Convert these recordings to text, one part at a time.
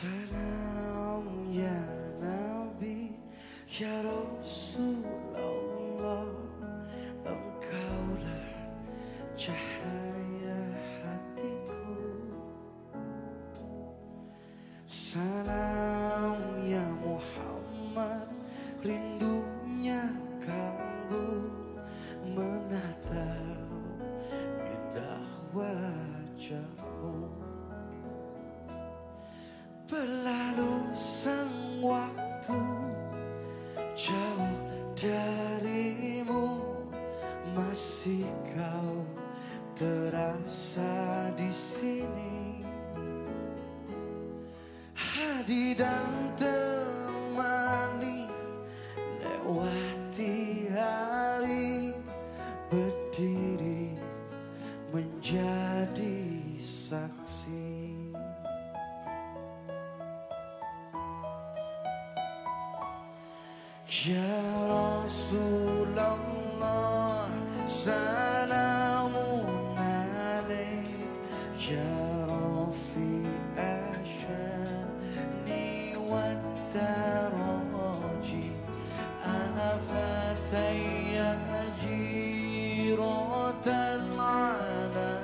Salam ya Nabi ya Rasulullah Engkaulah cahaya hatiku. Salam ya Muhammad rindunya kamu menatap indah wajah. Berlalu sang waktu Jauh darimu Masih kau terasa di sini. Hadir dan temani يا رسول الله سلام عليك. يا رفيق الشأن والدرج أفتي جيرة العالمين.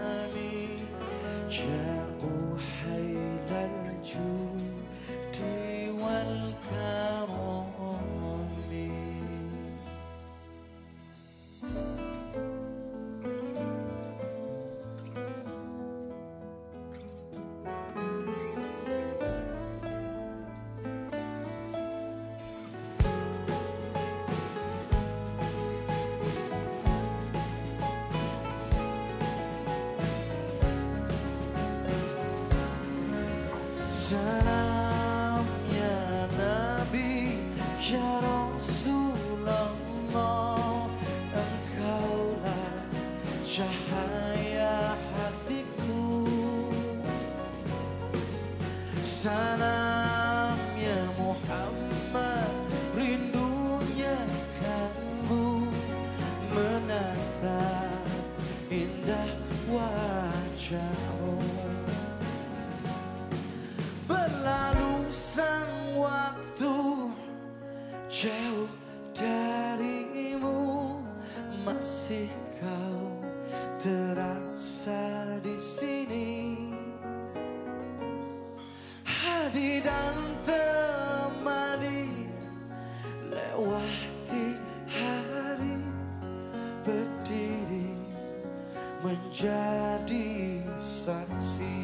Salam ya Nabi ya Rasulullah Engkaulah cahaya hatiku. Salam jauh darimu Masih kau terasa di sini. Hadir dan temani Lewati hari Berdiri menjadi saksi